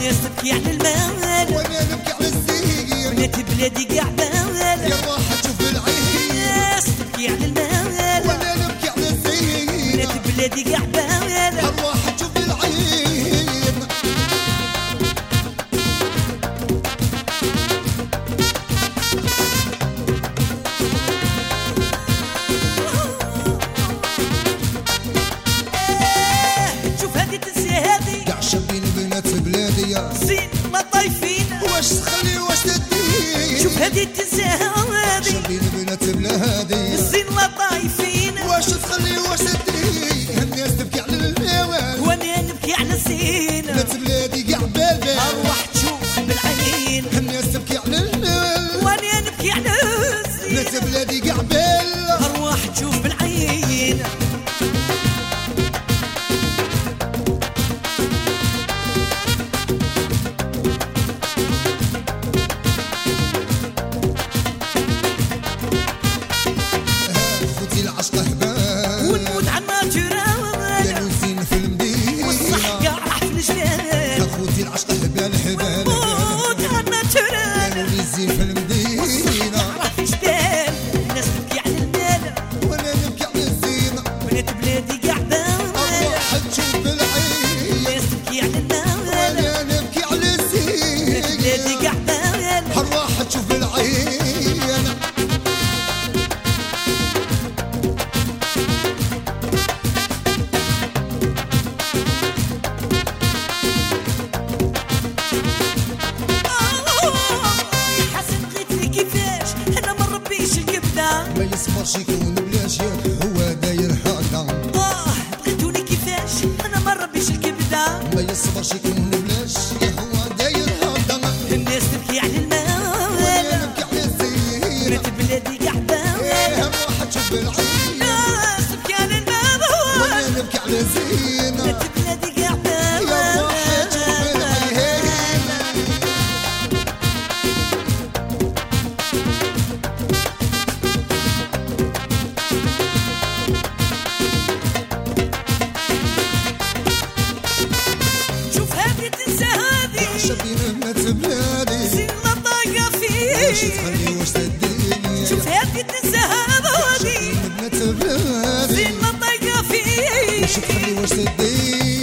الناس تبكي على المال. وأنا نبكي على بنات بلادي قعبال يا راح تشوف العين. على المال. وأنا نبكي على بنات بلادي بلادي يا زين ما طايفين. واش تخلي واش تدي شوف هذه تنسي هذه. شابين بنات بلادي زين ما طايفين. واش تخلي واش تدي هبال ونموت قالوا زين في والصح المدينة. كاع راح في الجبال خوتي العشق هبال هبال ونموت لي زين في المدينة. راح في الجبال الناس تبكي على المال. وأنا نبكي على الزينة. بنات بلادي كاع أروح تشوف بالعين الناس تبكي على المال. وأنا نبكي على بنات بلادي كاع أروح تشوف بالعين يصبرش يكون بلاش ياك هو داير هكذا آه بغيتوني كيفاش؟ أنا ما نربيش الكبدة. ما يصبرش يكون بلاش يا هو داير هكذا الناس تبكي على وأنا المال نبكي على الزينة بنات بلادي قاعدة. إيه أروح تشوف بالعين. الناس تبكي على المال وأنا نبكي على الزينة هذه شابين بنات بلادي زين ما طاقة واش فيه تخلي واش تديني؟ شوف هذه تنسى هذه بنات بلادي زين ما طاقة واش تخلي واش تديني؟